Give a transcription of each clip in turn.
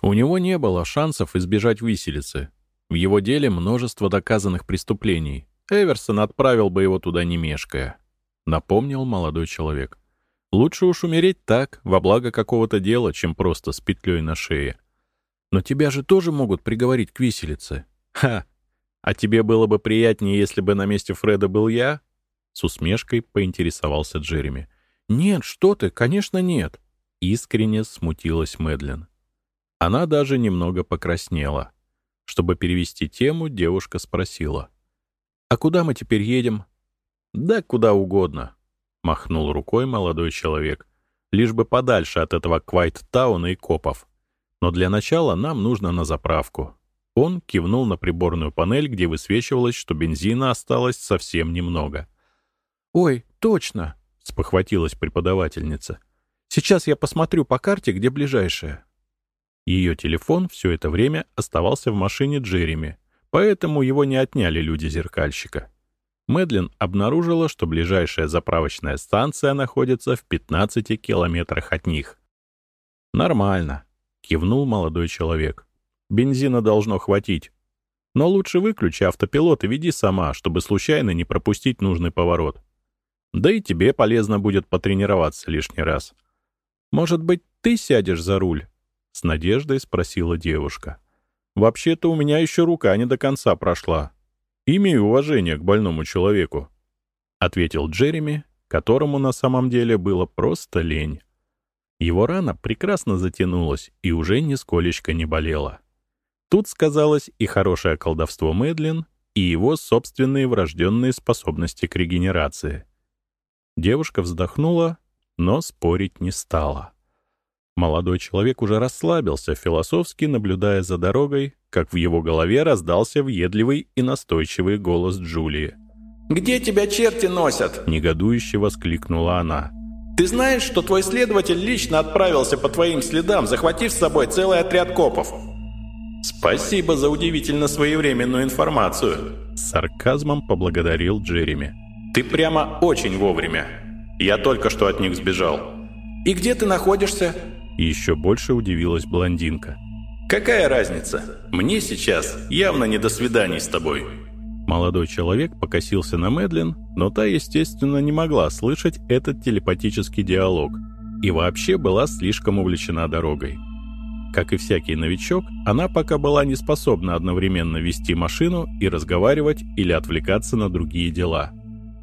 У него не было шансов избежать виселицы. В его деле множество доказанных преступлений. Эверсон отправил бы его туда не мешкая. Напомнил молодой человек. Лучше уж умереть так, во благо какого-то дела, чем просто с петлей на шее. Но тебя же тоже могут приговорить к виселице. Ха! А тебе было бы приятнее, если бы на месте Фреда был я? С усмешкой поинтересовался Джереми. Нет, что ты, конечно, нет. Искренне смутилась Мэдлин. Она даже немного покраснела. Чтобы перевести тему, девушка спросила. «А куда мы теперь едем?» «Да куда угодно», — махнул рукой молодой человек. «Лишь бы подальше от этого Квайт-тауна и копов. Но для начала нам нужно на заправку». Он кивнул на приборную панель, где высвечивалось, что бензина осталось совсем немного. «Ой, точно!» — спохватилась преподавательница. «Сейчас я посмотрю по карте, где ближайшая». Ее телефон все это время оставался в машине Джереми, поэтому его не отняли люди зеркальщика. Мэдлин обнаружила, что ближайшая заправочная станция находится в 15 километрах от них. «Нормально», — кивнул молодой человек. «Бензина должно хватить. Но лучше выключи автопилот и веди сама, чтобы случайно не пропустить нужный поворот. Да и тебе полезно будет потренироваться лишний раз. Может быть, ты сядешь за руль?» С надеждой спросила девушка. «Вообще-то у меня еще рука не до конца прошла. Имею уважение к больному человеку», — ответил Джереми, которому на самом деле было просто лень. Его рана прекрасно затянулась и уже нисколечко не болела. Тут сказалось и хорошее колдовство Мэдлин, и его собственные врожденные способности к регенерации. Девушка вздохнула, но спорить не стала. Молодой человек уже расслабился, философски наблюдая за дорогой, как в его голове раздался въедливый и настойчивый голос Джулии. «Где тебя черти носят?» — негодующе воскликнула она. «Ты знаешь, что твой следователь лично отправился по твоим следам, захватив с собой целый отряд копов?» «Спасибо за удивительно своевременную информацию», — с сарказмом поблагодарил Джереми. «Ты прямо очень вовремя. Я только что от них сбежал». «И где ты находишься?» Еще больше удивилась блондинка. «Какая разница? Мне сейчас явно не до свиданий с тобой». Молодой человек покосился на Мэдлин, но та, естественно, не могла слышать этот телепатический диалог и вообще была слишком увлечена дорогой. Как и всякий новичок, она пока была не способна одновременно вести машину и разговаривать или отвлекаться на другие дела.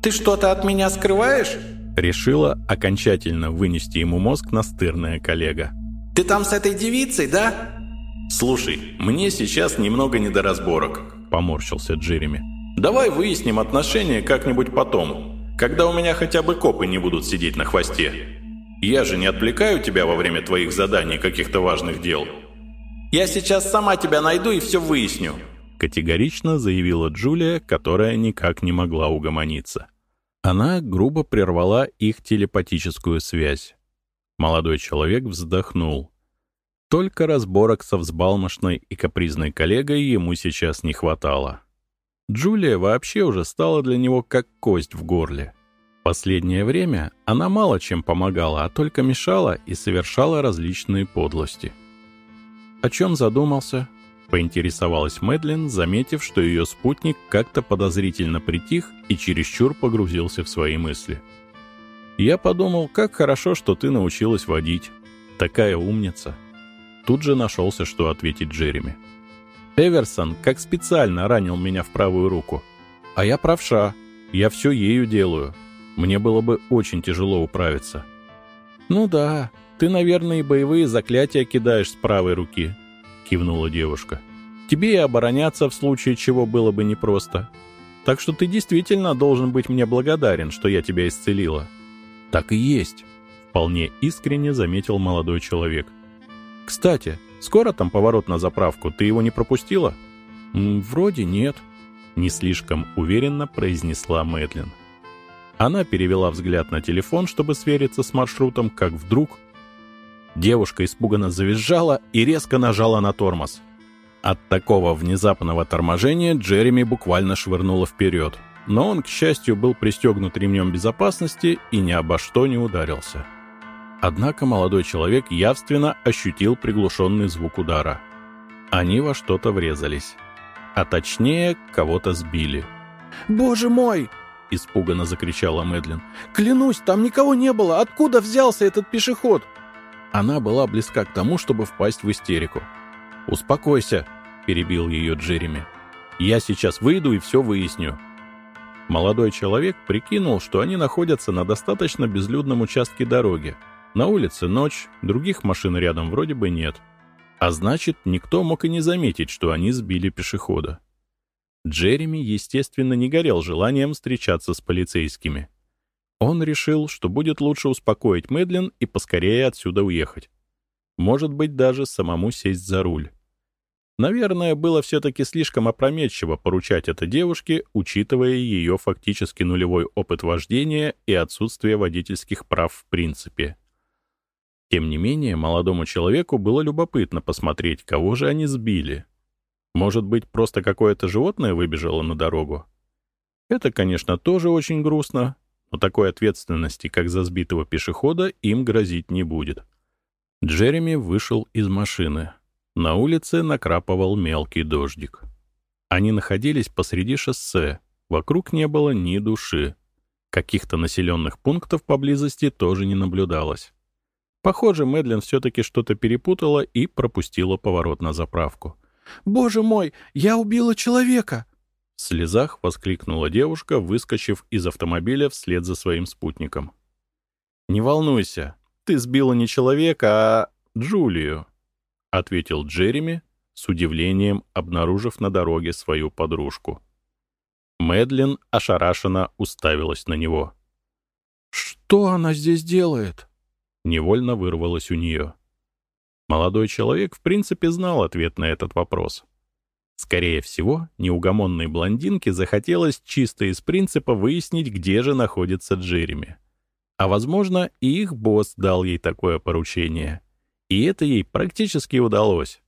«Ты что-то от меня скрываешь?» Решила окончательно вынести ему мозг настырная коллега. «Ты там с этой девицей, да?» «Слушай, мне сейчас немного не до разборок», — поморщился Джереми. «Давай выясним отношения как-нибудь потом, когда у меня хотя бы копы не будут сидеть на хвосте. Я же не отвлекаю тебя во время твоих заданий каких-то важных дел». «Я сейчас сама тебя найду и все выясню», — категорично заявила Джулия, которая никак не могла угомониться. Она грубо прервала их телепатическую связь. Молодой человек вздохнул. Только разборок со взбалмошной и капризной коллегой ему сейчас не хватало. Джулия вообще уже стала для него как кость в горле. Последнее время она мало чем помогала, а только мешала и совершала различные подлости. О чем задумался? — поинтересовалась Мэдлин, заметив, что ее спутник как-то подозрительно притих и чересчур погрузился в свои мысли. «Я подумал, как хорошо, что ты научилась водить. Такая умница». Тут же нашелся, что ответить Джереми. «Эверсон как специально ранил меня в правую руку. А я правша. Я все ею делаю. Мне было бы очень тяжело управиться». «Ну да, ты, наверное, и боевые заклятия кидаешь с правой руки», — кивнула девушка. «Тебе и обороняться в случае чего было бы непросто. Так что ты действительно должен быть мне благодарен, что я тебя исцелила». «Так и есть», — вполне искренне заметил молодой человек. «Кстати, скоро там поворот на заправку, ты его не пропустила?» «Вроде нет», — не слишком уверенно произнесла Мэдлин. Она перевела взгляд на телефон, чтобы свериться с маршрутом, как вдруг Девушка испуганно завизжала и резко нажала на тормоз. От такого внезапного торможения Джереми буквально швырнуло вперед, но он, к счастью, был пристегнут ремнем безопасности и ни обо что не ударился. Однако молодой человек явственно ощутил приглушенный звук удара. Они во что-то врезались. А точнее, кого-то сбили. «Боже мой!» — испуганно закричала Мэдлин. «Клянусь, там никого не было! Откуда взялся этот пешеход?» Она была близка к тому, чтобы впасть в истерику. «Успокойся», — перебил ее Джереми. «Я сейчас выйду и все выясню». Молодой человек прикинул, что они находятся на достаточно безлюдном участке дороги. На улице ночь, других машин рядом вроде бы нет. А значит, никто мог и не заметить, что они сбили пешехода. Джереми, естественно, не горел желанием встречаться с полицейскими. Он решил, что будет лучше успокоить Мэдлин и поскорее отсюда уехать. Может быть, даже самому сесть за руль. Наверное, было все-таки слишком опрометчиво поручать это девушке, учитывая ее фактически нулевой опыт вождения и отсутствие водительских прав в принципе. Тем не менее, молодому человеку было любопытно посмотреть, кого же они сбили. Может быть, просто какое-то животное выбежало на дорогу? Это, конечно, тоже очень грустно, но такой ответственности, как за сбитого пешехода, им грозить не будет. Джереми вышел из машины. На улице накрапывал мелкий дождик. Они находились посреди шоссе, вокруг не было ни души. Каких-то населенных пунктов поблизости тоже не наблюдалось. Похоже, Мэдлин все-таки что-то перепутала и пропустила поворот на заправку. «Боже мой, я убила человека!» В слезах воскликнула девушка, выскочив из автомобиля вслед за своим спутником. «Не волнуйся, ты сбила не человека, а Джулию», — ответил Джереми, с удивлением обнаружив на дороге свою подружку. Мэдлин ошарашенно уставилась на него. «Что она здесь делает?» Невольно вырвалось у нее. Молодой человек в принципе знал ответ на этот вопрос. Скорее всего, неугомонной блондинке захотелось чисто из принципа выяснить, где же находится Джереми. А возможно, и их босс дал ей такое поручение. И это ей практически удалось.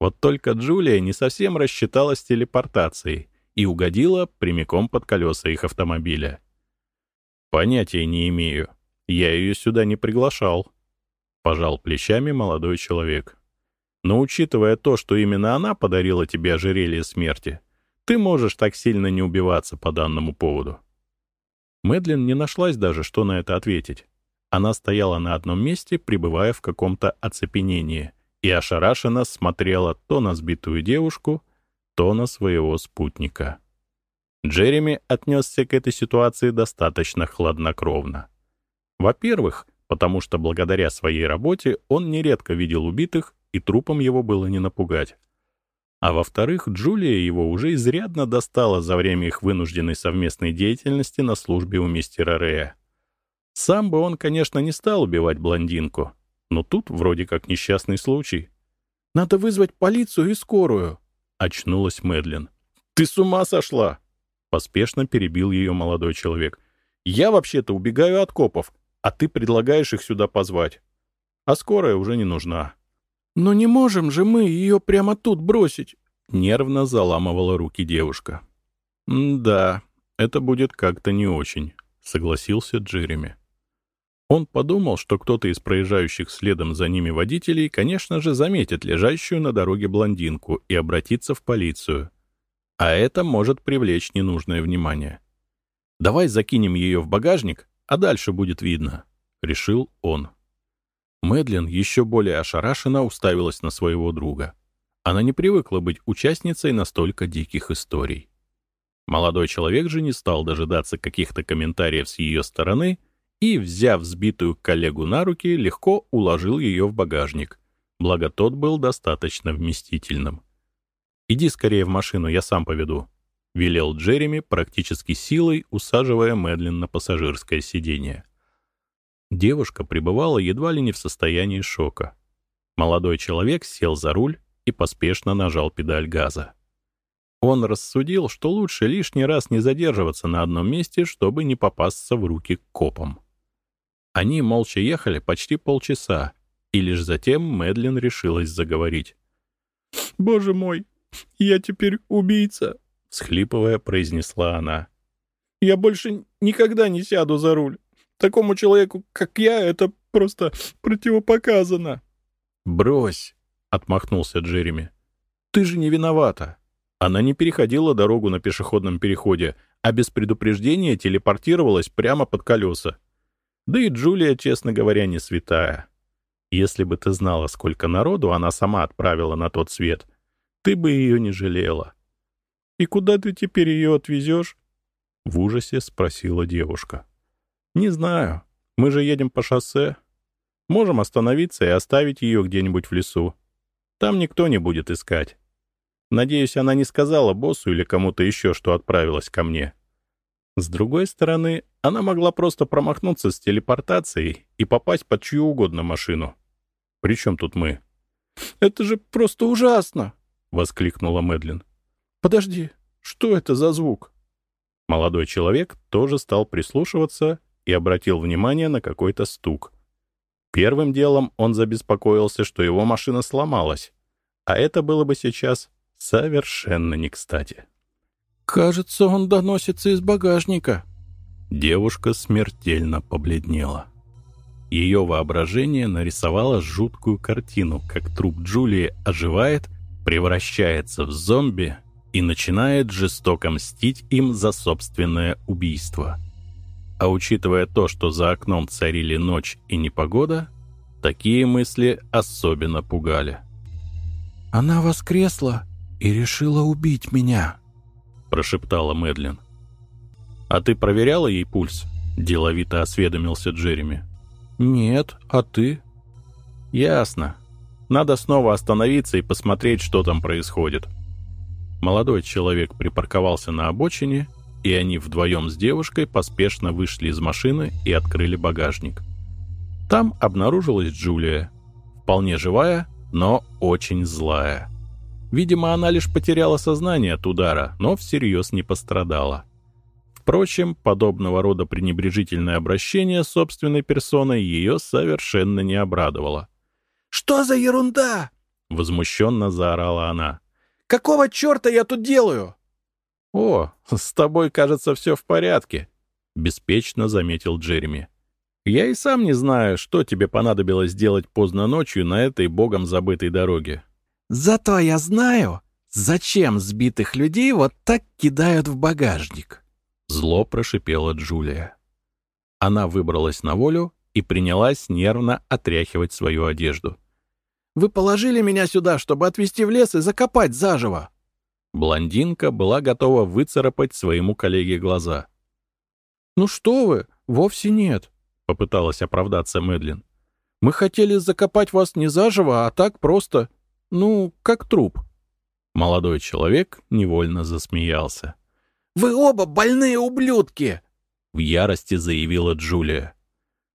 Вот только Джулия не совсем рассчиталась телепортацией и угодила прямиком под колеса их автомобиля. «Понятия не имею. Я ее сюда не приглашал», — пожал плечами молодой человек. «Но учитывая то, что именно она подарила тебе ожерелье смерти, ты можешь так сильно не убиваться по данному поводу». Мэдлин не нашлась даже, что на это ответить. Она стояла на одном месте, пребывая в каком-то оцепенении, и ошарашенно смотрела то на сбитую девушку, то на своего спутника. Джереми отнесся к этой ситуации достаточно хладнокровно. Во-первых, потому что благодаря своей работе он нередко видел убитых, и трупом его было не напугать. А во-вторых, Джулия его уже изрядно достала за время их вынужденной совместной деятельности на службе у мистера Рея. Сам бы он, конечно, не стал убивать блондинку, но тут вроде как несчастный случай. «Надо вызвать полицию и скорую», — очнулась Мэдлин. «Ты с ума сошла!» — поспешно перебил ее молодой человек. «Я вообще-то убегаю от копов, а ты предлагаешь их сюда позвать. А скорая уже не нужна». «Но не можем же мы ее прямо тут бросить!» Нервно заламывала руки девушка. «Да, это будет как-то не очень», — согласился Джереми. Он подумал, что кто-то из проезжающих следом за ними водителей, конечно же, заметит лежащую на дороге блондинку и обратится в полицию. А это может привлечь ненужное внимание. «Давай закинем ее в багажник, а дальше будет видно», — решил он. Мэдлин еще более ошарашенно уставилась на своего друга. Она не привыкла быть участницей настолько диких историй. Молодой человек же не стал дожидаться каких-то комментариев с ее стороны и, взяв сбитую коллегу на руки, легко уложил ее в багажник, благо тот был достаточно вместительным. «Иди скорее в машину, я сам поведу», — велел Джереми практически силой, усаживая Мэдлин на пассажирское сиденье. Девушка пребывала едва ли не в состоянии шока. Молодой человек сел за руль и поспешно нажал педаль газа. Он рассудил, что лучше лишний раз не задерживаться на одном месте, чтобы не попасться в руки к копам. Они молча ехали почти полчаса, и лишь затем Мэдлин решилась заговорить. «Боже мой, я теперь убийца!» — схлипывая, произнесла она. «Я больше никогда не сяду за руль. Такому человеку, как я, это просто противопоказано». «Брось», — отмахнулся Джереми. «Ты же не виновата. Она не переходила дорогу на пешеходном переходе, а без предупреждения телепортировалась прямо под колеса. Да и Джулия, честно говоря, не святая. Если бы ты знала, сколько народу она сама отправила на тот свет, ты бы ее не жалела. «И куда ты теперь ее отвезешь?» — в ужасе спросила девушка. «Не знаю. Мы же едем по шоссе. Можем остановиться и оставить ее где-нибудь в лесу. Там никто не будет искать. Надеюсь, она не сказала боссу или кому-то еще, что отправилась ко мне. С другой стороны, она могла просто промахнуться с телепортацией и попасть под чью угодно машину. При чем тут мы? «Это же просто ужасно!» — воскликнула Мэдлин. «Подожди, что это за звук?» Молодой человек тоже стал прислушиваться и обратил внимание на какой-то стук. Первым делом он забеспокоился, что его машина сломалась, а это было бы сейчас совершенно не кстати. «Кажется, он доносится из багажника». Девушка смертельно побледнела. Ее воображение нарисовало жуткую картину, как труп Джулии оживает, превращается в зомби и начинает жестоко мстить им за собственное убийство. А учитывая то, что за окном царили ночь и непогода, такие мысли особенно пугали. «Она воскресла и решила убить меня», — прошептала Мэдлин. «А ты проверяла ей пульс?» — деловито осведомился Джереми. «Нет, а ты?» «Ясно. Надо снова остановиться и посмотреть, что там происходит». Молодой человек припарковался на обочине, и они вдвоем с девушкой поспешно вышли из машины и открыли багажник. Там обнаружилась Джулия. Вполне живая, но очень злая. Видимо, она лишь потеряла сознание от удара, но всерьез не пострадала. Впрочем, подобного рода пренебрежительное обращение с собственной персоной ее совершенно не обрадовало. «Что за ерунда?» — возмущенно заорала она. Какого черта я тут делаю?» «О, с тобой, кажется, все в порядке», — беспечно заметил Джереми. «Я и сам не знаю, что тебе понадобилось делать поздно ночью на этой богом забытой дороге». «Зато я знаю, зачем сбитых людей вот так кидают в багажник», — зло прошипела Джулия. Она выбралась на волю и принялась нервно отряхивать свою одежду. Вы положили меня сюда, чтобы отвезти в лес и закопать заживо!» Блондинка была готова выцарапать своему коллеге глаза. «Ну что вы, вовсе нет», — попыталась оправдаться Мэдлин. «Мы хотели закопать вас не заживо, а так просто, ну, как труп». Молодой человек невольно засмеялся. «Вы оба больные ублюдки!» — в ярости заявила Джулия.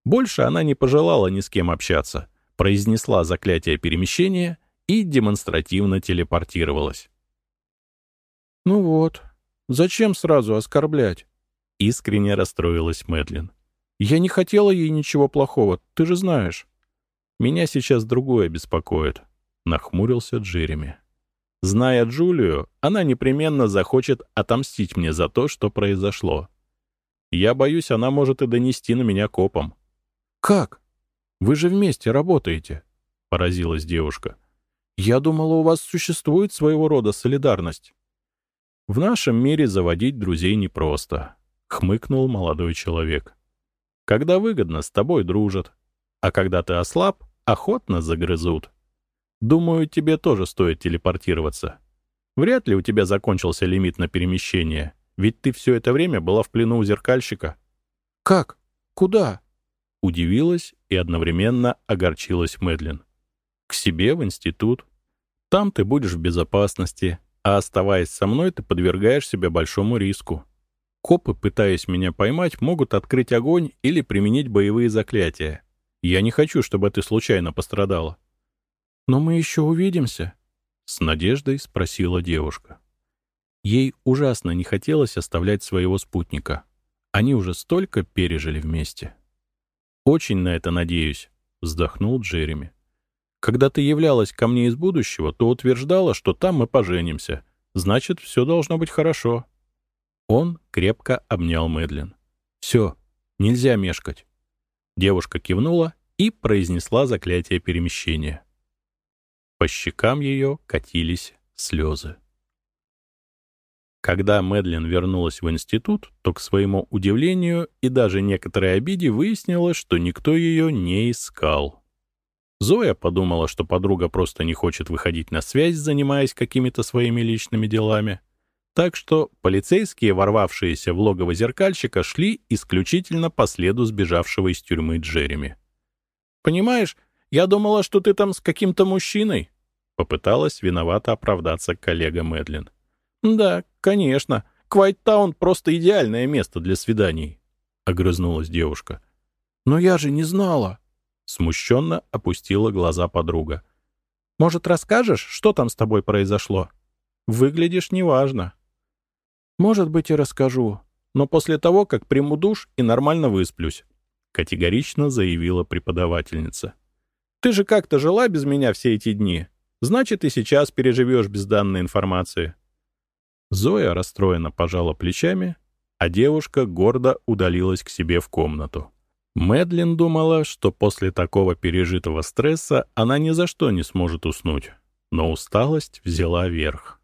Больше она не пожелала ни с кем общаться — произнесла заклятие перемещения и демонстративно телепортировалась. «Ну вот, зачем сразу оскорблять?» — искренне расстроилась Мэдлин. «Я не хотела ей ничего плохого, ты же знаешь». «Меня сейчас другое беспокоит», — нахмурился Джереми. «Зная Джулию, она непременно захочет отомстить мне за то, что произошло. Я боюсь, она может и донести на меня копом». «Как?» Вы же вместе работаете», — поразилась девушка. «Я думала, у вас существует своего рода солидарность». «В нашем мире заводить друзей непросто», — хмыкнул молодой человек. «Когда выгодно, с тобой дружат, а когда ты ослаб, охотно загрызут. Думаю, тебе тоже стоит телепортироваться. Вряд ли у тебя закончился лимит на перемещение, ведь ты все это время была в плену у зеркальщика». «Как? Куда?» Удивилась и одновременно огорчилась Мэдлин. «К себе в институт. Там ты будешь в безопасности, а оставаясь со мной, ты подвергаешь себя большому риску. Копы, пытаясь меня поймать, могут открыть огонь или применить боевые заклятия. Я не хочу, чтобы ты случайно пострадала». «Но мы еще увидимся?» — с надеждой спросила девушка. Ей ужасно не хотелось оставлять своего спутника. Они уже столько пережили вместе. «Очень на это надеюсь», — вздохнул Джереми. «Когда ты являлась ко мне из будущего, то утверждала, что там мы поженимся. Значит, все должно быть хорошо». Он крепко обнял Мэдлин. «Все, нельзя мешкать». Девушка кивнула и произнесла заклятие перемещения. По щекам ее катились слезы. Когда Мэдлин вернулась в институт, то, к своему удивлению и даже некоторой обиде, выяснилось, что никто ее не искал. Зоя подумала, что подруга просто не хочет выходить на связь, занимаясь какими-то своими личными делами. Так что полицейские, ворвавшиеся в логово зеркальщика, шли исключительно по следу сбежавшего из тюрьмы Джереми. «Понимаешь, я думала, что ты там с каким-то мужчиной», — попыталась виновато оправдаться коллега Мэдлин. «Да, конечно. Квайттаун — просто идеальное место для свиданий», — огрызнулась девушка. «Но я же не знала», — смущенно опустила глаза подруга. «Может, расскажешь, что там с тобой произошло? Выглядишь неважно». «Может быть, и расскажу, но после того, как приму душ и нормально высплюсь», — категорично заявила преподавательница. «Ты же как-то жила без меня все эти дни. Значит, и сейчас переживешь без данной информации». Зоя расстроенно пожала плечами, а девушка гордо удалилась к себе в комнату. Мэдлин думала, что после такого пережитого стресса она ни за что не сможет уснуть, но усталость взяла верх.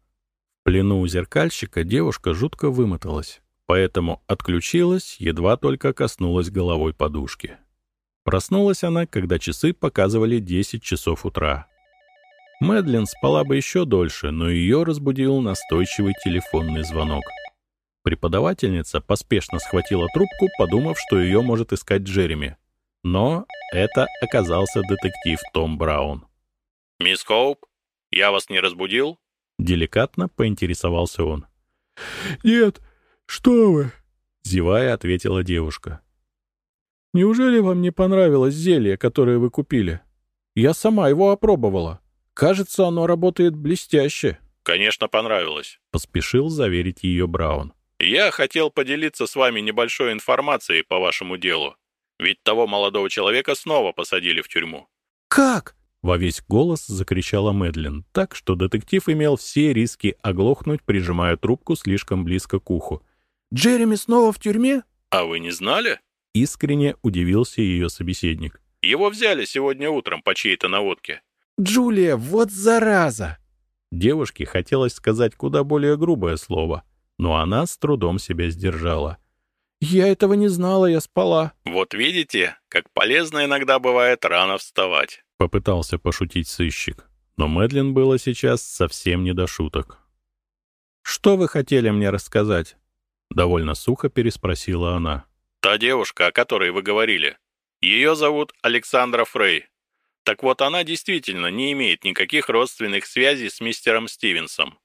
В плену у зеркальщика девушка жутко вымоталась, поэтому отключилась, едва только коснулась головой подушки. Проснулась она, когда часы показывали 10 часов утра. Мэдлин спала бы еще дольше, но ее разбудил настойчивый телефонный звонок. Преподавательница поспешно схватила трубку, подумав, что ее может искать Джереми. Но это оказался детектив Том Браун. «Мисс Хоуп, я вас не разбудил?» Деликатно поинтересовался он. «Нет, что вы!» — зевая, ответила девушка. «Неужели вам не понравилось зелье, которое вы купили? Я сама его опробовала. Кажется, оно работает блестяще». «Конечно, понравилось», — поспешил заверить ее Браун. «Я хотел поделиться с вами небольшой информацией по вашему делу. Ведь того молодого человека снова посадили в тюрьму». «Как?» Во весь голос закричала Мэдлин, так что детектив имел все риски оглохнуть, прижимая трубку слишком близко к уху. «Джереми снова в тюрьме?» «А вы не знали?» Искренне удивился ее собеседник. «Его взяли сегодня утром по чьей-то наводке». «Джулия, вот зараза!» Девушке хотелось сказать куда более грубое слово, но она с трудом себя сдержала. «Я этого не знала, я спала». «Вот видите, как полезно иногда бывает рано вставать». — попытался пошутить сыщик. Но Мэдлин было сейчас совсем не до шуток. «Что вы хотели мне рассказать?» — довольно сухо переспросила она. «Та девушка, о которой вы говорили. Ее зовут Александра Фрей. Так вот, она действительно не имеет никаких родственных связей с мистером Стивенсом.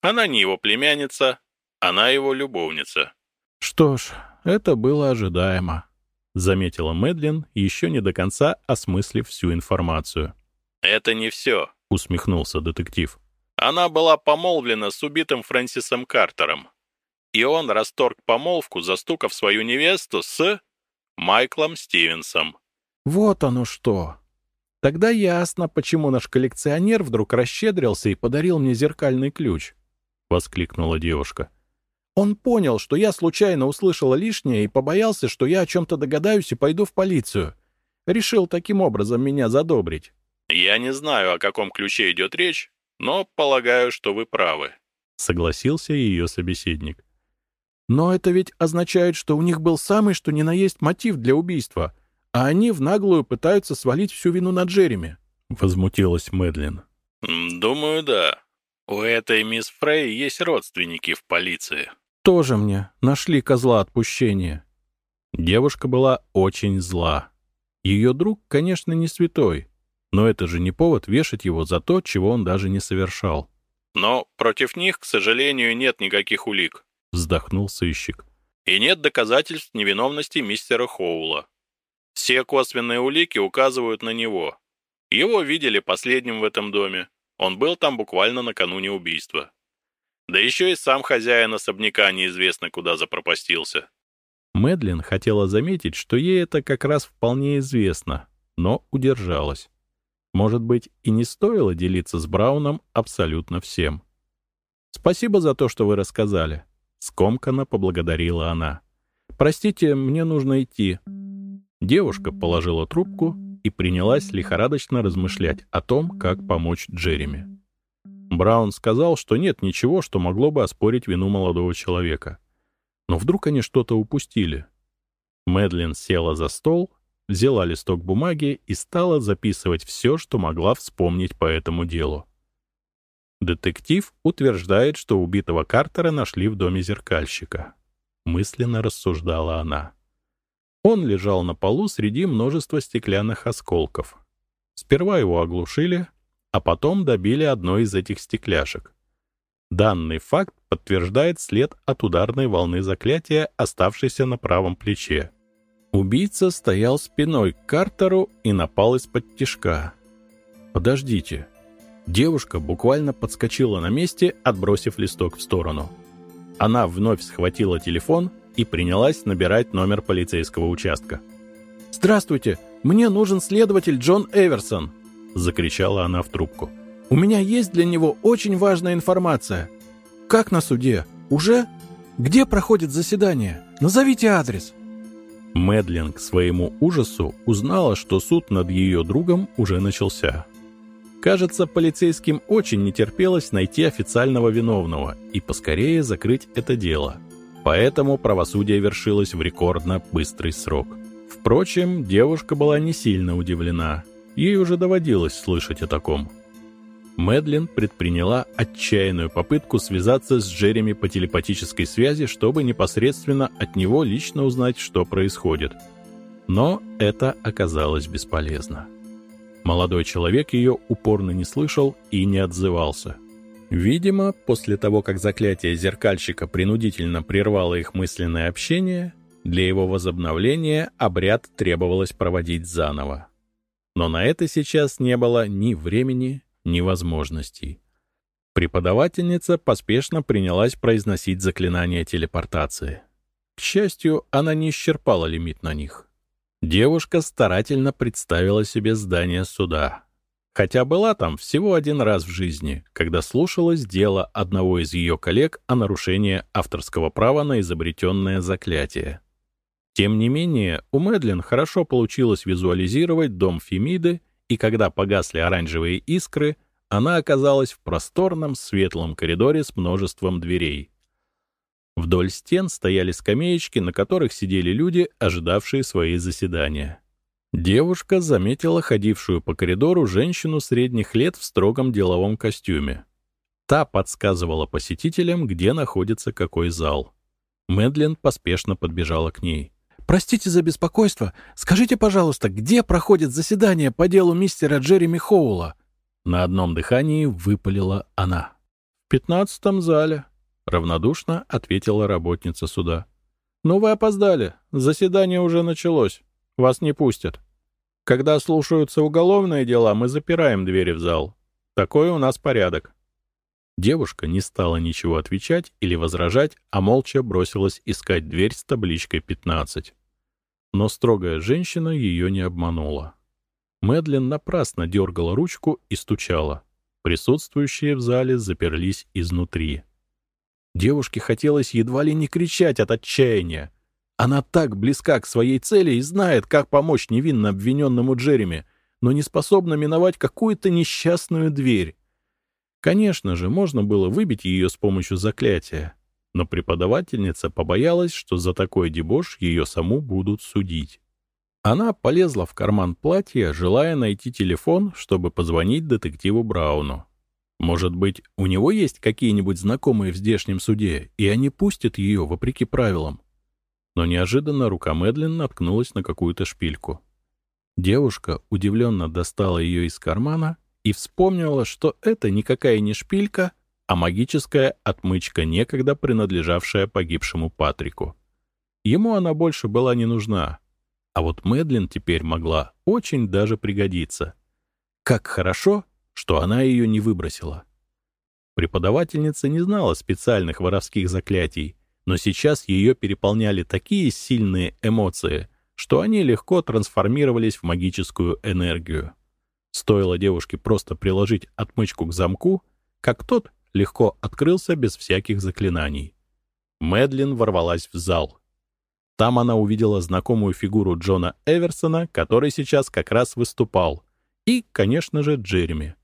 Она не его племянница, она его любовница». «Что ж, это было ожидаемо», — заметила Мэдлин, еще не до конца осмыслив всю информацию. «Это не все», — усмехнулся детектив. «Она была помолвлена с убитым Фрэнсисом Картером. И он расторг помолвку, застукав свою невесту с Майклом Стивенсом». «Вот оно что!» Тогда ясно, почему наш коллекционер вдруг расщедрился и подарил мне зеркальный ключ, — воскликнула девушка. Он понял, что я случайно услышала лишнее и побоялся, что я о чем-то догадаюсь и пойду в полицию. Решил таким образом меня задобрить. «Я не знаю, о каком ключе идет речь, но полагаю, что вы правы», — согласился ее собеседник. «Но это ведь означает, что у них был самый что ни на есть мотив для убийства, а они в наглую пытаются свалить всю вину на Джереми», — возмутилась Мэдлин. «Думаю, да. У этой мисс Фрей есть родственники в полиции». Тоже мне нашли козла отпущения. Девушка была очень зла. Ее друг, конечно, не святой, но это же не повод вешать его за то, чего он даже не совершал. «Но против них, к сожалению, нет никаких улик», — вздохнул сыщик. «И нет доказательств невиновности мистера Хоула. Все косвенные улики указывают на него. Его видели последним в этом доме. Он был там буквально накануне убийства. Да еще и сам хозяин особняка неизвестно куда запропастился. Мэдлин хотела заметить, что ей это как раз вполне известно, но удержалась. Может быть, и не стоило делиться с Брауном абсолютно всем. «Спасибо за то, что вы рассказали», — скомканно поблагодарила она. «Простите, мне нужно идти». Девушка положила трубку и принялась лихорадочно размышлять о том, как помочь Джереми. Браун сказал, что нет ничего, что могло бы оспорить вину молодого человека. Но вдруг они что-то упустили. Мэдлин села за стол, взяла листок бумаги и стала записывать все, что могла вспомнить по этому делу. Детектив утверждает, что убитого Картера нашли в доме зеркальщика. Мысленно рассуждала она. Он лежал на полу среди множества стеклянных осколков. Сперва его оглушили, а потом добили одной из этих стекляшек. Данный факт подтверждает след от ударной волны заклятия, оставшейся на правом плече. Убийца стоял спиной к Картеру и напал из-под тишка. «Подождите». Девушка буквально подскочила на месте, отбросив листок в сторону. Она вновь схватила телефон и принялась набирать номер полицейского участка. «Здравствуйте! Мне нужен следователь Джон Эверсон!» — закричала она в трубку. «У меня есть для него очень важная информация. Как на суде? Уже? Где проходит заседание? Назовите адрес!» Мэдлин к своему ужасу узнала, что суд над ее другом уже начался. Кажется, полицейским очень не терпелось найти официального виновного и поскорее закрыть это дело. Поэтому правосудие вершилось в рекордно быстрый срок. Впрочем, девушка была не сильно удивлена. Ей уже доводилось слышать о таком. Мэдлин предприняла отчаянную попытку связаться с Джереми по телепатической связи, чтобы непосредственно от него лично узнать, что происходит. Но это оказалось бесполезно. Молодой человек ее упорно не слышал и не отзывался. Видимо, после того, как заклятие зеркальщика принудительно прервало их мысленное общение, для его возобновления обряд требовалось проводить заново. Но на это сейчас не было ни времени, ни возможностей. Преподавательница поспешно принялась произносить заклинания телепортации. К счастью, она не исчерпала лимит на них. Девушка старательно представила себе здание суда. Хотя была там всего один раз в жизни, когда слушалось дело одного из ее коллег о нарушении авторского права на изобретенное заклятие. Тем не менее, у Мэдлин хорошо получилось визуализировать дом Фемиды, и когда погасли оранжевые искры, она оказалась в просторном светлом коридоре с множеством дверей. Вдоль стен стояли скамеечки, на которых сидели люди, ожидавшие свои заседания. Девушка заметила ходившую по коридору женщину средних лет в строгом деловом костюме. Та подсказывала посетителям, где находится какой зал. Мэдлин поспешно подбежала к ней. «Простите за беспокойство. Скажите, пожалуйста, где проходит заседание по делу мистера Джереми Хоула?» На одном дыхании выпалила она. «В пятнадцатом зале», — равнодушно ответила работница суда. «Ну, вы опоздали. Заседание уже началось. Вас не пустят. Когда слушаются уголовные дела, мы запираем двери в зал. Такой у нас порядок». Девушка не стала ничего отвечать или возражать, а молча бросилась искать дверь с табличкой «15». Но строгая женщина ее не обманула. Мэдлин напрасно дергала ручку и стучала. Присутствующие в зале заперлись изнутри. Девушке хотелось едва ли не кричать от отчаяния. Она так близка к своей цели и знает, как помочь невинно обвиненному Джереми, но не способна миновать какую-то несчастную дверь. Конечно же, можно было выбить ее с помощью заклятия, но преподавательница побоялась, что за такой дебош ее саму будут судить. Она полезла в карман платья, желая найти телефон, чтобы позвонить детективу Брауну. Может быть, у него есть какие-нибудь знакомые в здешнем суде, и они пустят ее, вопреки правилам. Но неожиданно рука Мэдлин наткнулась на какую-то шпильку. Девушка удивленно достала ее из кармана и вспомнила, что это никакая не шпилька, а магическая отмычка, некогда принадлежавшая погибшему Патрику. Ему она больше была не нужна, а вот Мэдлин теперь могла очень даже пригодиться. Как хорошо, что она ее не выбросила. Преподавательница не знала специальных воровских заклятий, но сейчас ее переполняли такие сильные эмоции, что они легко трансформировались в магическую энергию. Стоило девушке просто приложить отмычку к замку, как тот легко открылся без всяких заклинаний. Мэдлин ворвалась в зал. Там она увидела знакомую фигуру Джона Эверсона, который сейчас как раз выступал, и, конечно же, Джереми.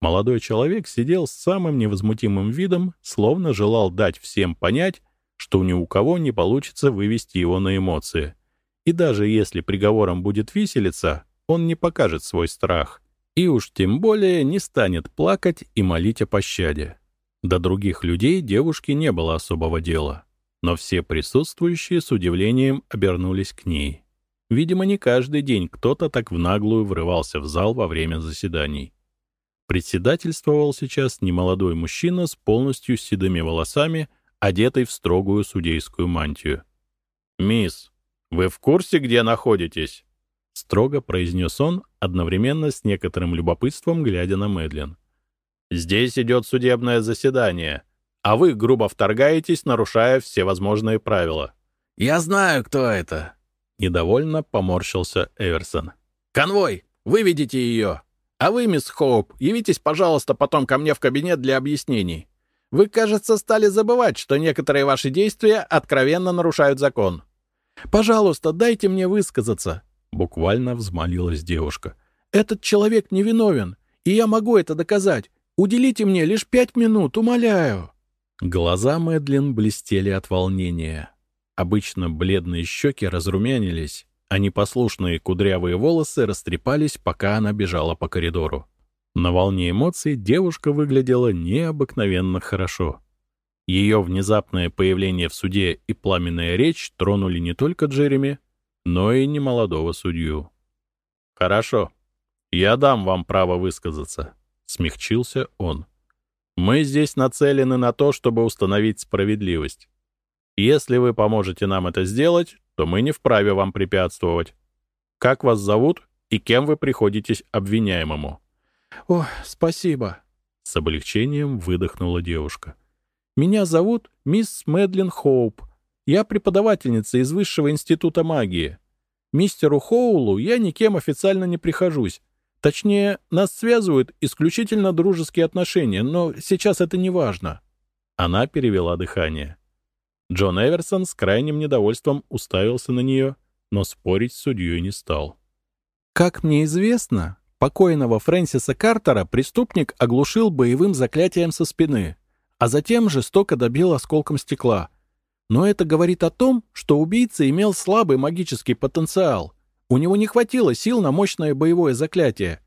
Молодой человек сидел с самым невозмутимым видом, словно желал дать всем понять, что ни у кого не получится вывести его на эмоции. И даже если приговором будет виселица, он не покажет свой страх. И уж тем более не станет плакать и молить о пощаде. До других людей девушке не было особого дела. Но все присутствующие с удивлением обернулись к ней. Видимо, не каждый день кто-то так в наглую врывался в зал во время заседаний. Председательствовал сейчас немолодой мужчина с полностью седыми волосами, одетый в строгую судейскую мантию. «Мисс, вы в курсе, где находитесь?» — строго произнес он, одновременно с некоторым любопытством глядя на Мэдлин. «Здесь идет судебное заседание, а вы грубо вторгаетесь, нарушая все возможные правила». «Я знаю, кто это», — недовольно поморщился Эверсон. «Конвой, выведите ее!» А вы, мисс Хоуп, явитесь, пожалуйста, потом ко мне в кабинет для объяснений. Вы, кажется, стали забывать, что некоторые ваши действия откровенно нарушают закон. Пожалуйста, дайте мне высказаться, — буквально взмолилась девушка. Этот человек невиновен, и я могу это доказать. Уделите мне лишь пять минут, умоляю. Глаза Мэдлин блестели от волнения. Обычно бледные щеки разрумянились, а непослушные кудрявые волосы растрепались, пока она бежала по коридору. На волне эмоций девушка выглядела необыкновенно хорошо. Ее внезапное появление в суде и пламенная речь тронули не только Джереми, но и немолодого судью. «Хорошо, я дам вам право высказаться», — смягчился он. «Мы здесь нацелены на то, чтобы установить справедливость. Если вы поможете нам это сделать, то мы не вправе вам препятствовать. Как вас зовут и кем вы приходитесь обвиняемому?» «О, спасибо», — с облегчением выдохнула девушка. «Меня зовут мисс Мэдлин Хоуп. Я преподавательница из Высшего института магии. Мистеру Хоулу я никем официально не прихожусь. Точнее, нас связывают исключительно дружеские отношения, но сейчас это не важно». Она перевела дыхание. Джон Эверсон с крайним недовольством уставился на нее, но спорить с судьей не стал. «Как мне известно, покойного Фрэнсиса Картера преступник оглушил боевым заклятием со спины, а затем жестоко добил осколком стекла. Но это говорит о том, что убийца имел слабый магический потенциал. У него не хватило сил на мощное боевое заклятие,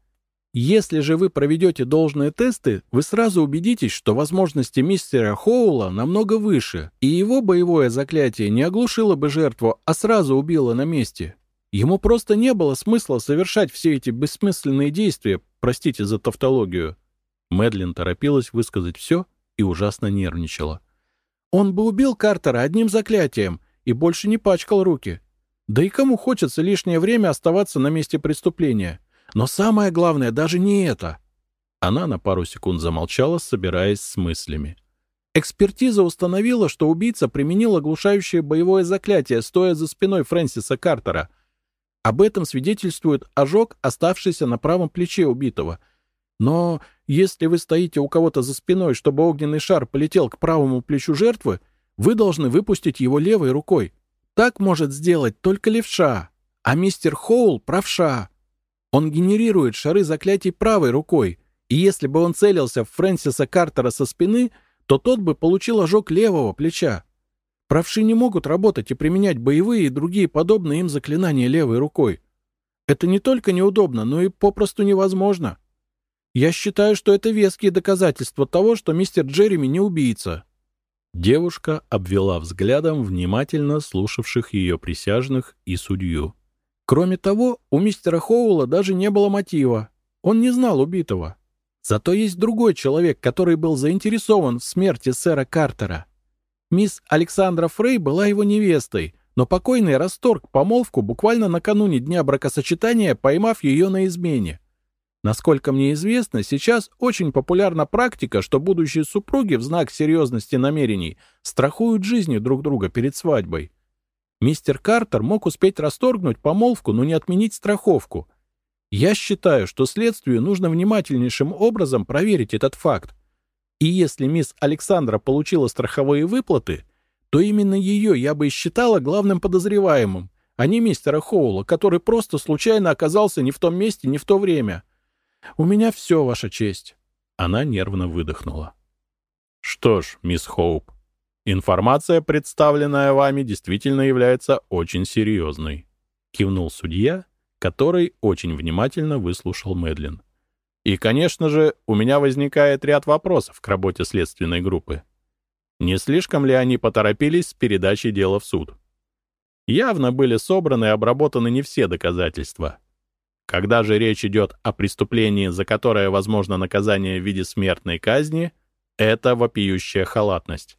если же вы проведете должные тесты, вы сразу убедитесь, что возможности мистера Хоула намного выше, и его боевое заклятие не оглушило бы жертву, а сразу убило на месте. Ему просто не было смысла совершать все эти бессмысленные действия, простите за тавтологию. Мэдлин торопилась высказать все и ужасно нервничала. Он бы убил Картера одним заклятием и больше не пачкал руки. Да и кому хочется лишнее время оставаться на месте преступления? Но самое главное даже не это. Она на пару секунд замолчала, собираясь с мыслями. Экспертиза установила, что убийца применил оглушающее боевое заклятие, стоя за спиной Фрэнсиса Картера. Об этом свидетельствует ожог, оставшийся на правом плече убитого. Но если вы стоите у кого-то за спиной, чтобы огненный шар полетел к правому плечу жертвы, вы должны выпустить его левой рукой. Так может сделать только левша, а мистер Хоул — правша. Он генерирует шары заклятий правой рукой, и если бы он целился в Фрэнсиса Картера со спины, то тот бы получил ожог левого плеча. Правши не могут работать и применять боевые и другие подобные им заклинания левой рукой. Это не только неудобно, но и попросту невозможно. Я считаю, что это веские доказательства того, что мистер Джереми не убийца». Девушка обвела взглядом внимательно слушавших ее присяжных и судью. Кроме того, у мистера Хоула даже не было мотива. Он не знал убитого. Зато есть другой человек, который был заинтересован в смерти сэра Картера. Мисс Александра Фрей была его невестой, но покойный расторг помолвку буквально накануне дня бракосочетания, поймав ее на измене. Насколько мне известно, сейчас очень популярна практика, что будущие супруги в знак серьезности намерений страхуют жизни друг друга перед свадьбой. Мистер Картер мог успеть расторгнуть помолвку, но не отменить страховку. Я считаю, что следствию нужно внимательнейшим образом проверить этот факт. И если мисс Александра получила страховые выплаты, то именно ее я бы и считала главным подозреваемым, а не мистера Хоула, который просто случайно оказался не в том месте, не в то время. У меня все, Ваша честь». Она нервно выдохнула. «Что ж, мисс Хоуп, информация, представленная вами, действительно является очень серьезной», кивнул судья, который очень внимательно выслушал Мэдлин. «И, конечно же, у меня возникает ряд вопросов к работе следственной группы. Не слишком ли они поторопились с передачей дела в суд? Явно были собраны и обработаны не все доказательства. Когда же речь идет о преступлении, за которое возможно наказание в виде смертной казни, это вопиющая халатность.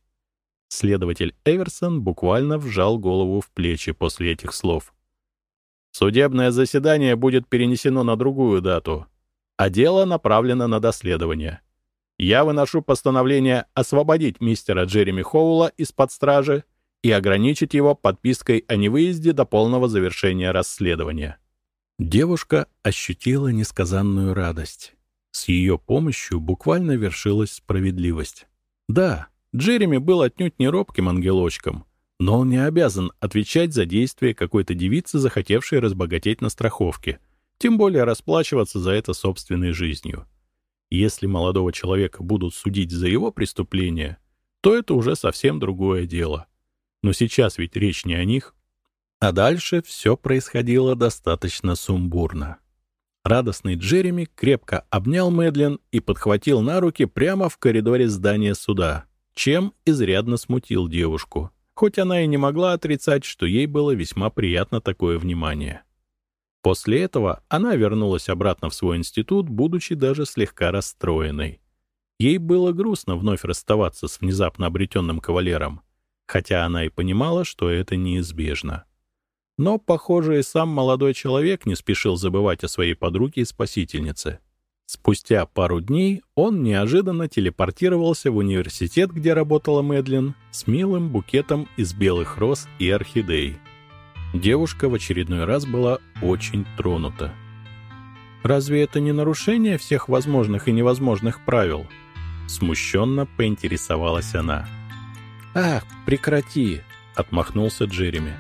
Следователь Эверсон буквально вжал голову в плечи после этих слов. Судебное заседание будет перенесено на другую дату, а дело направлено на доследование. Я выношу постановление освободить мистера Джереми Хоула из-под стражи и ограничить его подпиской о невыезде до полного завершения расследования. Девушка ощутила несказанную радость. С ее помощью буквально вершилась справедливость. Да, Джереми был отнюдь не робким ангелочком, но он не обязан отвечать за действия какой-то девицы, захотевшей разбогатеть на страховке, тем более расплачиваться за это собственной жизнью. Если молодого человека будут судить за его преступление, то это уже совсем другое дело. Но сейчас ведь речь не о них, а дальше все происходило достаточно сумбурно. Радостный Джереми крепко обнял Мэдлин и подхватил на руки прямо в коридоре здания суда, чем изрядно смутил девушку, хоть она и не могла отрицать, что ей было весьма приятно такое внимание. После этого она вернулась обратно в свой институт, будучи даже слегка расстроенной. Ей было грустно вновь расставаться с внезапно обретенным кавалером, хотя она и понимала, что это неизбежно. Но, похоже, и сам молодой человек не спешил забывать о своей подруге и спасительнице. Спустя пару дней он неожиданно телепортировался в университет, где работала Мэдлин, с милым букетом из белых роз и орхидей. Девушка в очередной раз была очень тронута. «Разве это не нарушение всех возможных и невозможных правил?» Смущенно поинтересовалась она. «Ах, прекрати!» — отмахнулся Джереми.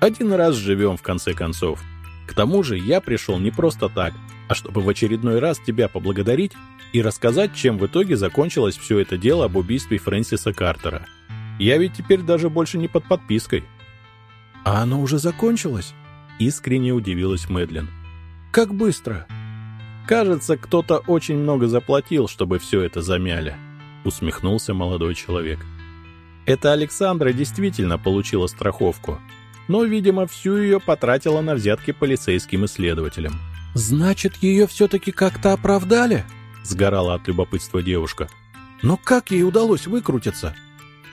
Один раз живем, в конце концов. К тому же я пришел не просто так, а чтобы в очередной раз тебя поблагодарить и рассказать, чем в итоге закончилось все это дело об убийстве Фрэнсиса Картера. Я ведь теперь даже больше не под подпиской». «А оно уже закончилось?» — искренне удивилась Мэдлин. «Как быстро!» «Кажется, кто-то очень много заплатил, чтобы все это замяли», — усмехнулся молодой человек. «Это Александра действительно получила страховку, но, видимо, всю ее потратила на взятки полицейским исследователям. «Значит, ее все-таки как-то оправдали?» — сгорала от любопытства девушка. «Но как ей удалось выкрутиться?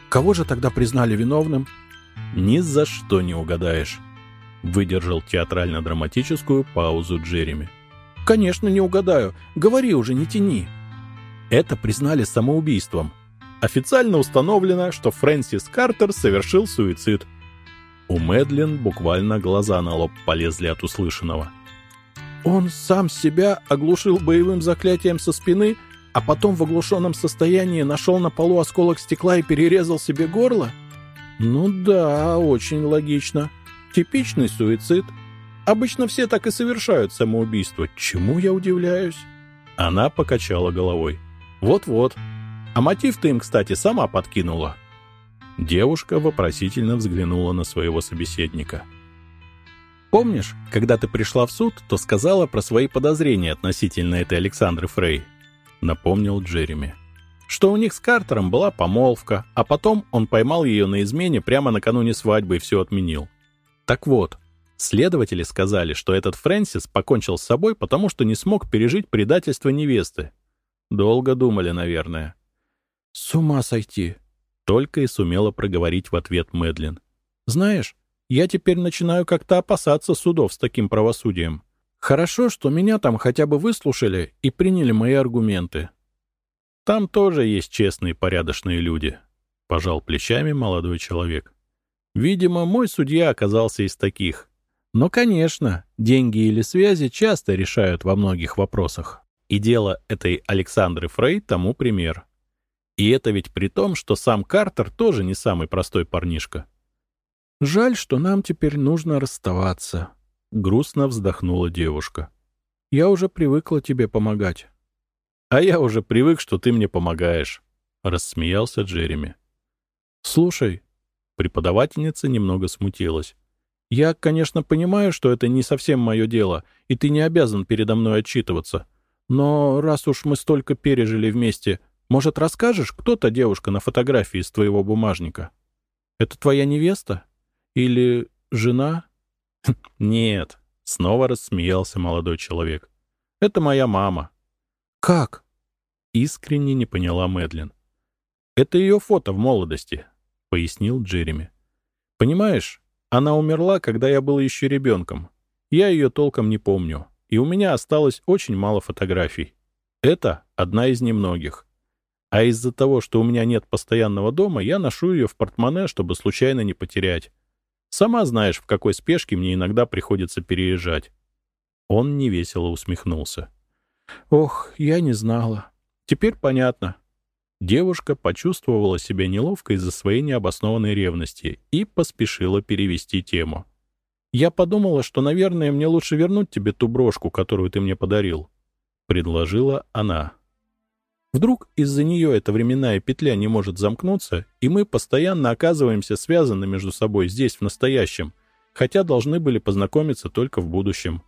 Кого же тогда признали виновным?» «Ни за что не угадаешь», — выдержал театрально-драматическую паузу Джереми. «Конечно, не угадаю. Говори уже, не тяни». Это признали самоубийством. Официально установлено, что Фрэнсис Картер совершил суицид — у Мэдлин буквально глаза на лоб полезли от услышанного. «Он сам себя оглушил боевым заклятием со спины, а потом в оглушенном состоянии нашел на полу осколок стекла и перерезал себе горло? Ну да, очень логично. Типичный суицид. Обычно все так и совершают самоубийство. Чему я удивляюсь?» Она покачала головой. «Вот-вот. А мотив ты им, кстати, сама подкинула». Девушка вопросительно взглянула на своего собеседника. «Помнишь, когда ты пришла в суд, то сказала про свои подозрения относительно этой Александры Фрей?» — напомнил Джереми. «Что у них с Картером была помолвка, а потом он поймал ее на измене прямо накануне свадьбы и все отменил. Так вот, следователи сказали, что этот Фрэнсис покончил с собой, потому что не смог пережить предательство невесты. Долго думали, наверное». «С ума сойти!» Только и сумела проговорить в ответ Мэдлин. «Знаешь, я теперь начинаю как-то опасаться судов с таким правосудием. Хорошо, что меня там хотя бы выслушали и приняли мои аргументы. Там тоже есть честные порядочные люди», — пожал плечами молодой человек. «Видимо, мой судья оказался из таких. Но, конечно, деньги или связи часто решают во многих вопросах. И дело этой Александры Фрей тому пример. И это ведь при том, что сам Картер тоже не самый простой парнишка. «Жаль, что нам теперь нужно расставаться», — грустно вздохнула девушка. «Я уже привыкла тебе помогать». «А я уже привык, что ты мне помогаешь», — рассмеялся Джереми. «Слушай», — преподавательница немного смутилась. «Я, конечно, понимаю, что это не совсем мое дело, и ты не обязан передо мной отчитываться. Но раз уж мы столько пережили вместе, может, расскажешь, кто та девушка на фотографии из твоего бумажника? Это твоя невеста? Или жена?» «Нет», — снова рассмеялся молодой человек. «Это моя мама». «Как?» — искренне не поняла Мэдлин. «Это ее фото в молодости», — пояснил Джереми. «Понимаешь, она умерла, когда я был еще ребенком. Я ее толком не помню, и у меня осталось очень мало фотографий. Это одна из немногих. А из-за того, что у меня нет постоянного дома, я ношу ее в портмоне, чтобы случайно не потерять. Сама знаешь, в какой спешке мне иногда приходится переезжать». Он невесело усмехнулся. «Ох, я не знала. Теперь понятно». Девушка почувствовала себя неловко из-за своей необоснованной ревности и поспешила перевести тему. «Я подумала, что, наверное, мне лучше вернуть тебе ту брошку, которую ты мне подарил», — предложила она. «Вдруг из-за нее эта временная петля не может замкнуться, и мы постоянно оказываемся связаны между собой здесь, в настоящем, хотя должны были познакомиться только в будущем».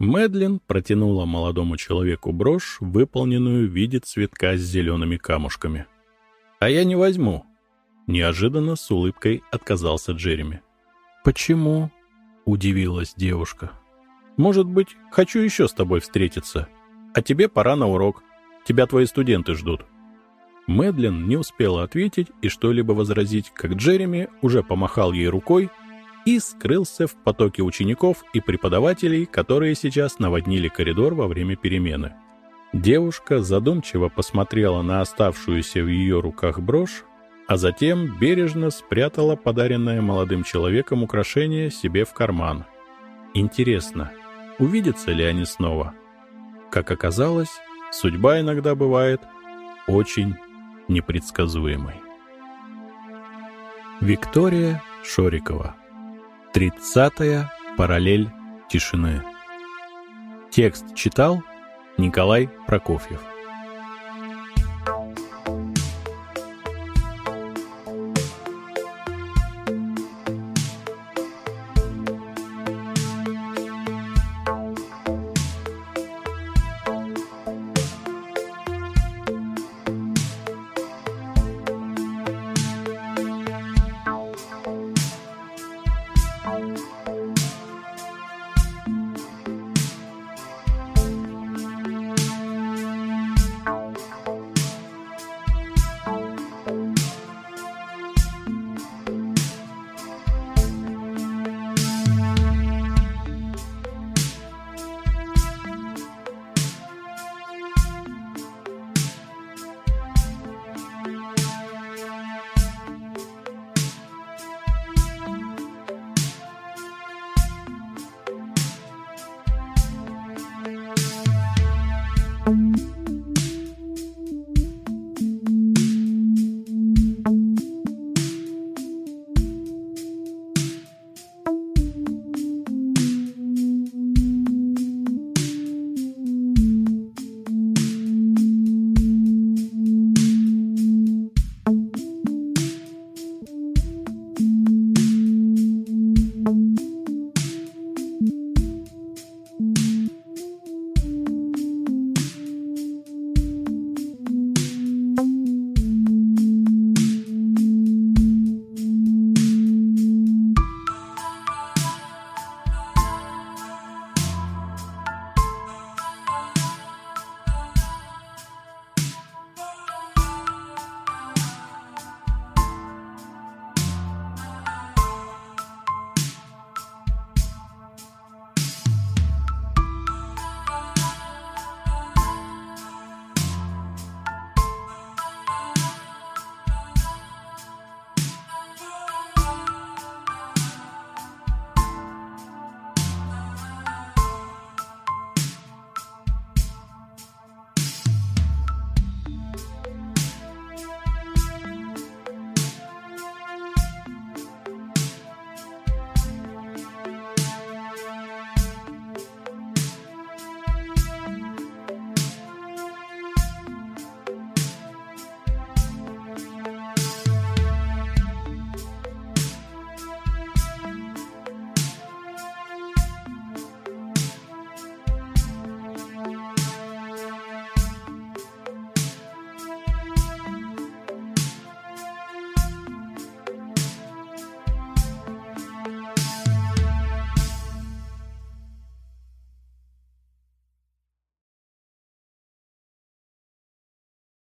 Мэдлин протянула молодому человеку брошь, выполненную в виде цветка с зелеными камушками. «А я не возьму», — неожиданно с улыбкой отказался Джереми. «Почему?» — удивилась девушка. «Может быть, хочу еще с тобой встретиться. А тебе пора на урок. Тебя твои студенты ждут». Мэдлин не успела ответить и что-либо возразить, как Джереми уже помахал ей рукой, и скрылся в потоке учеников и преподавателей, которые сейчас наводнили коридор во время перемены. Девушка задумчиво посмотрела на оставшуюся в ее руках брошь, а затем бережно спрятала подаренное молодым человеком украшение себе в карман. Интересно, увидятся ли они снова? Как оказалось, судьба иногда бывает очень непредсказуемой. Виктория Шорикова Тридцатая параллель тишины. Текст читал Николай Прокофьев.